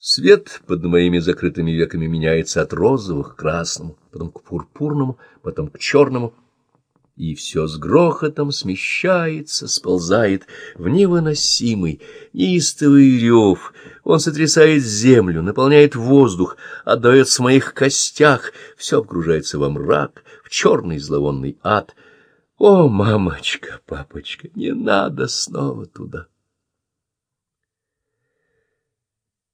Свет под моими закрытыми веками меняется от розовых к красному, потом к пурпурному, потом к черному, и все с грохотом смещается, сползает в невыносимый, неистовый рев. Он сотрясает землю, наполняет воздух, отдается в моих костях, все погружается во мрак, в черный зловонный ад. О, мамочка, папочка, не надо снова туда.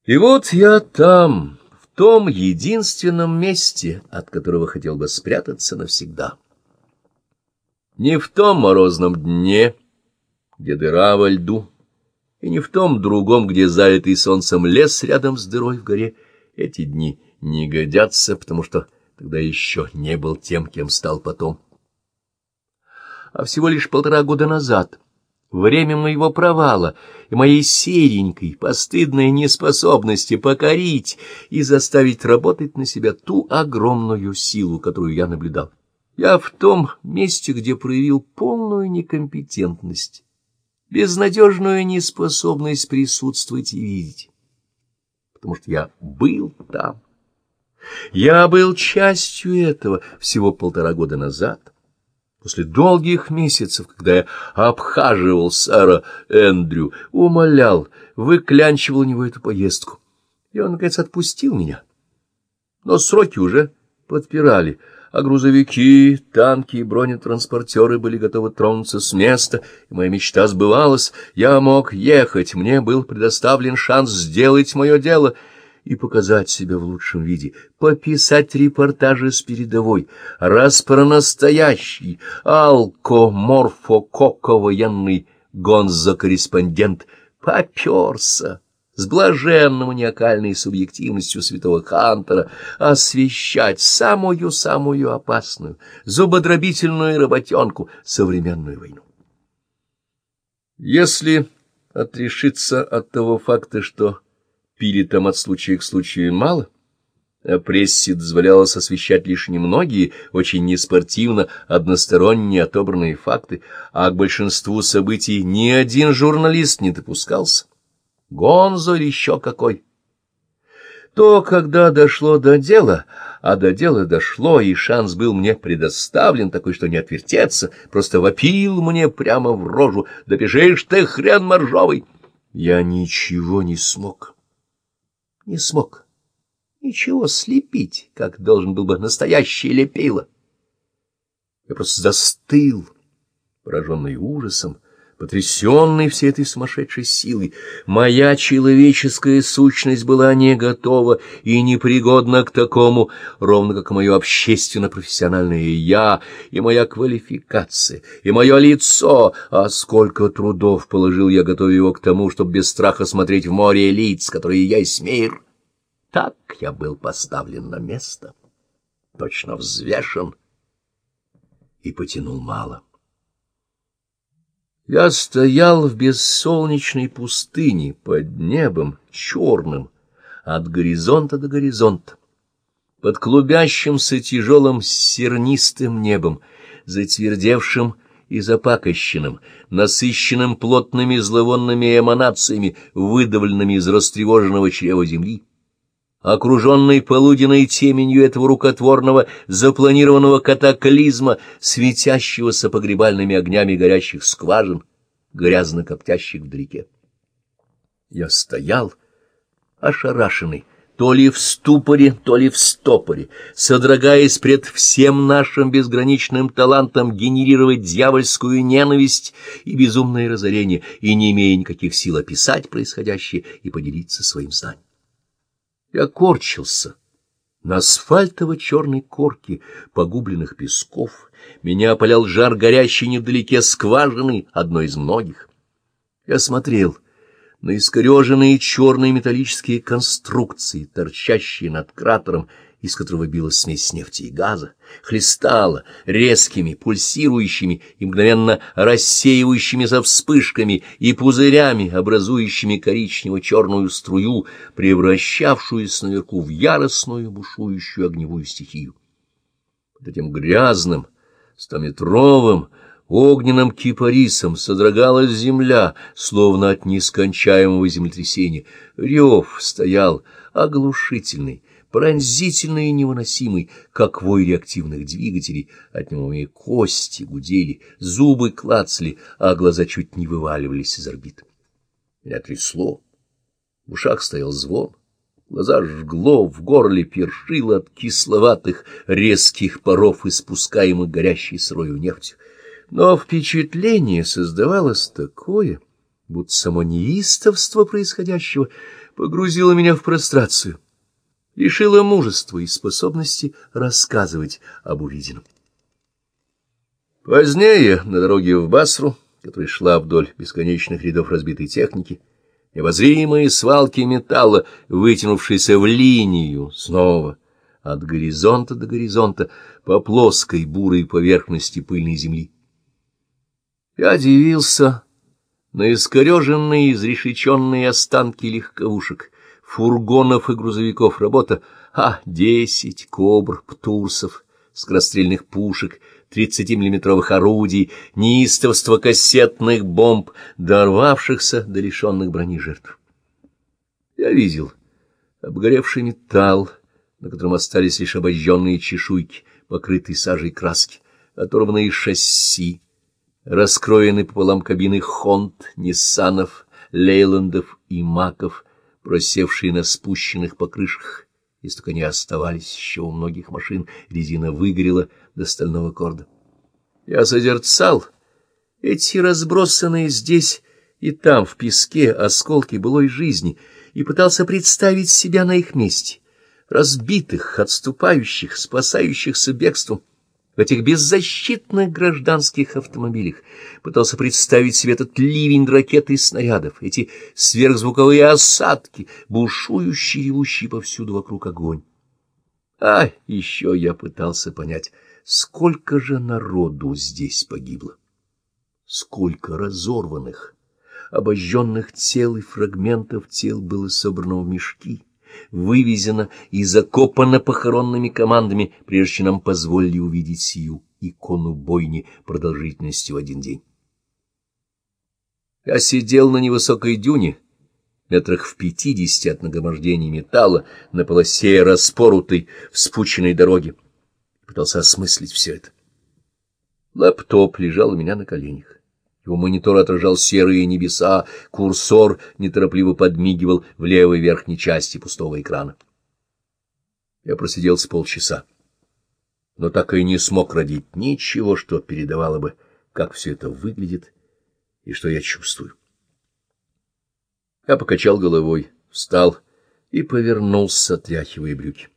И вот я там, в том единственном месте, от которого хотел бы спрятаться навсегда. Не в том морозном дне, где дыра во льду, и не в том другом, где залитый солнцем лес рядом с дырой в горе. Эти дни не годятся, потому что тогда еще не был тем, кем стал потом. А всего лишь полтора года назад — время моего провала и моей серенькой, постыдной неспособности покорить и заставить работать на себя ту огромную силу, которую я наблюдал. Я в том месте, где проявил полную некомпетентность, безнадежную неспособность присутствовать и видеть, потому что я был там. Я был частью этого всего полтора года назад После долгих месяцев, когда я обхаживал сэра Эндрю, умолял, выклянчивал у него эту поездку, и он, наконец, отпустил меня. Но сроки уже подпирали, а грузовики, танки и бронетранспортеры были готовы тронуться с места, и моя мечта сбывалась. Я мог ехать, мне был предоставлен шанс сделать мое дело — и показать себя в лучшем виде, пописать репортажи с передовой, раз про настоящий алкоморфококовоенный гонзо-корреспондент поперся с блаженно-маниакальной субъективностью святого Хантера освещать самую-самую опасную, зубодробительную работенку современную войну. Если отрешиться от того факта, что пили там от случая к случаю мало, а прессе дозволялось освещать лишь немногие, очень неспортивно, односторонне отобранные факты, а к большинству событий ни один журналист не допускался. Гонзо или еще какой. То, когда дошло до дела, а до дела дошло, и шанс был мне предоставлен, такой, что не отвертеться, просто вопил мне прямо в рожу, да бежишь ты, хрен моржовый. Я ничего не смог не смог ничего слепить, как должен был бы настоящий лепило. Я просто застыл, пораженный ужасом, потрясенный всей этой сумасшедшей силой. Моя человеческая сущность была не готова и непригодна к такому, ровно как мое общественно-профессиональное «я», и моя квалификация, и мое лицо. А сколько трудов положил я, готовя его к тому, чтобы без страха смотреть в море лиц, которые есть мир. Так я был поставлен на место, точно взвешен и потянул мало. Я стоял в бессолнечной пустыне под небом черным от горизонта до горизонта, под клубящимся тяжелым сернистым небом, затвердевшим и запакощенным, насыщенным плотными зловонными эманациями, выдавленными из растревоженного чрева земли окруженный полуденной теменью этого рукотворного запланированного катаклизма, светящегося погребальными огнями горящих скважин, грязно коптящих вдалеке. Я стоял, ошарашенный, то ли в ступоре, то ли в стопоре, содрогаясь пред всем нашим безграничным талантом генерировать дьявольскую ненависть и безумное разорение, и не имея никаких сил описать происходящее и поделиться своим знанием. Я корчился на асфальтово-черной корке погубленных песков. Меня опалял жар горящей невдалеке скважины, одной из многих. Я смотрел на искореженные черные металлические конструкции, торчащие над кратером, из которого била смесь нефти и газа, хлестала резкими, пульсирующими и мгновенно рассеивающимися вспышками и пузырями, образующими коричнево-черную струю, превращавшуюся наверху в яростную бушующую огневую стихию. Под этим грязным, стометровым, огненным кипарисом содрогалась земля, словно от нескончаемого землетрясения. Рев стоял оглушительный, пронзительный и невыносимый, как вой реактивных двигателей, от него мои кости гудели, зубы клацали, а глаза чуть не вываливались из орбит. Меня трясло, в ушах стоял звон, глаза жгло, в горле першило от кисловатых резких паров, испускаемых горящей сырою нефтью. Но впечатление создавалось такое, будто само неистовство происходящего погрузило меня в прострацию лишила мужества и способности рассказывать об увиденном. Позднее, на дороге в Басру, которая шла вдоль бесконечных рядов разбитой техники, невозримые свалки металла, вытянувшиеся в линию, снова от горизонта до горизонта по плоской бурой поверхности пыльной земли. Я дивился на искореженные, изрешеченные останки легковушек, фургонов и грузовиков работа, а десять кобр, птурсов, скорострельных пушек, 30-миллиметровых орудий, неистовство кассетных бомб, дорвавшихся до лишенных брони жертв. Я видел обгоревший металл, на котором остались лишь обожженные чешуйки, покрытые сажей краски, оторванные шасси, раскроенные пополам кабины Хонд, Ниссанов, Лейландов и Маков, просевшие на спущенных покрышках, если только не оставались еще у многих машин, резина выгорела до стального корда. Я созерцал эти разбросанные здесь и там в песке осколки былой жизни и пытался представить себя на их месте, разбитых, отступающих, спасающихся бегством, в этих беззащитных гражданских автомобилях, пытался представить себе этот ливень ракет и снарядов, эти сверхзвуковые осадки, бушующие ревущие повсюду вокруг огонь. А еще я пытался понять, сколько же народу здесь погибло, сколько разорванных, обожженных тел и фрагментов тел было собрано в мешки вывезена и закопана похоронными командами, прежде чем нам позволили увидеть сию икону бойни продолжительностью в один день. Я сидел на невысокой дюне, метрах в пятидесяти от нагромождения металла, на полосе распорутой, вспученной дороги, пытался осмыслить все это. Лаптоп лежал у меня на коленях. Его монитор отражал серые небеса, курсор неторопливо подмигивал в левой верхней части пустого экрана. Я просидел с полчаса, но так и не смог родить ничего, что передавало бы, как все это выглядит и что я чувствую. Я покачал головой, встал и повернулся, отряхивая брюки.